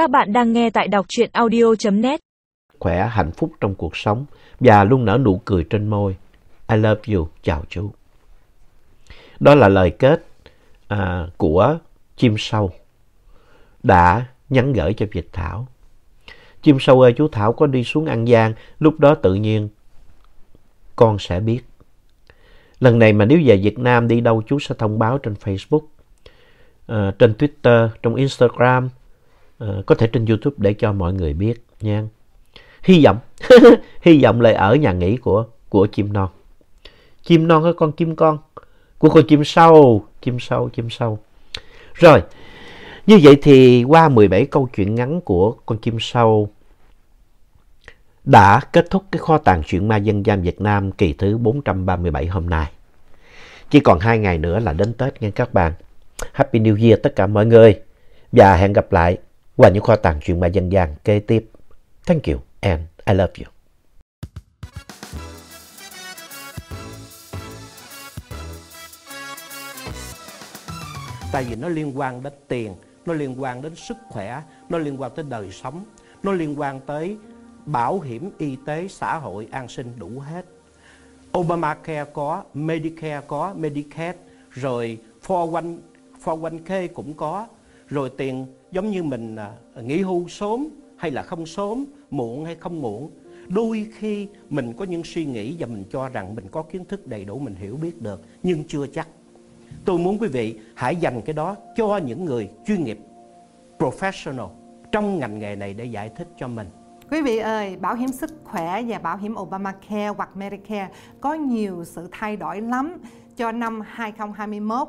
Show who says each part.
Speaker 1: Các bạn đang nghe tại đọc truyện audio.net.
Speaker 2: Khỏe, hạnh phúc trong cuộc sống và luôn nở nụ cười trên môi. I love you, chào chú. Đó là lời kết à, của chim sâu đã nhắn gửi cho Việt Thảo. Chim sâu ơi chú Thảo có đi xuống An Giang, lúc đó tự nhiên con sẽ biết. Lần này mà nếu về Việt Nam đi đâu chú sẽ thông báo trên Facebook, uh, trên Twitter, trong Instagram, uh, có thể trên YouTube để cho mọi người biết nha. Hy vọng, hy vọng là ở nhà nghỉ của, của chim non. Chim non có con chim con? Của con chim sâu, chim sâu, chim sâu. Rồi, như vậy thì qua 17 câu chuyện ngắn của con chim sâu đã kết thúc cái kho tàng truyện ma dân gian Việt Nam kỳ thứ 437 hôm nay. Chỉ còn hai ngày nữa là đến Tết nha các bạn. Happy New Year tất cả mọi người. Và hẹn gặp lại qua những kho tàng truyện ma dân gian kế tiếp. Thank you and I love you. Tại vì nó liên quan đến tiền, nó liên quan đến sức khỏe, nó liên quan tới đời sống, nó liên quan tới bảo hiểm y tế, xã hội, an sinh đủ hết. Obamacare có, Medicare có, Medicaid, rồi 401, 401k cũng có, rồi tiền giống như mình à, nghỉ hưu sớm hay là không sớm, muộn hay không muộn. Đôi khi mình có những suy nghĩ và mình cho rằng mình có kiến thức đầy đủ, mình hiểu biết được, nhưng chưa chắc. Tôi muốn quý vị hãy dành cái đó cho những người chuyên nghiệp, professional trong ngành nghề này để giải thích cho mình.
Speaker 3: Quý vị ơi, bảo hiểm sức khỏe và bảo hiểm Obamacare hoặc Medicare có nhiều sự thay đổi lắm cho năm 2021.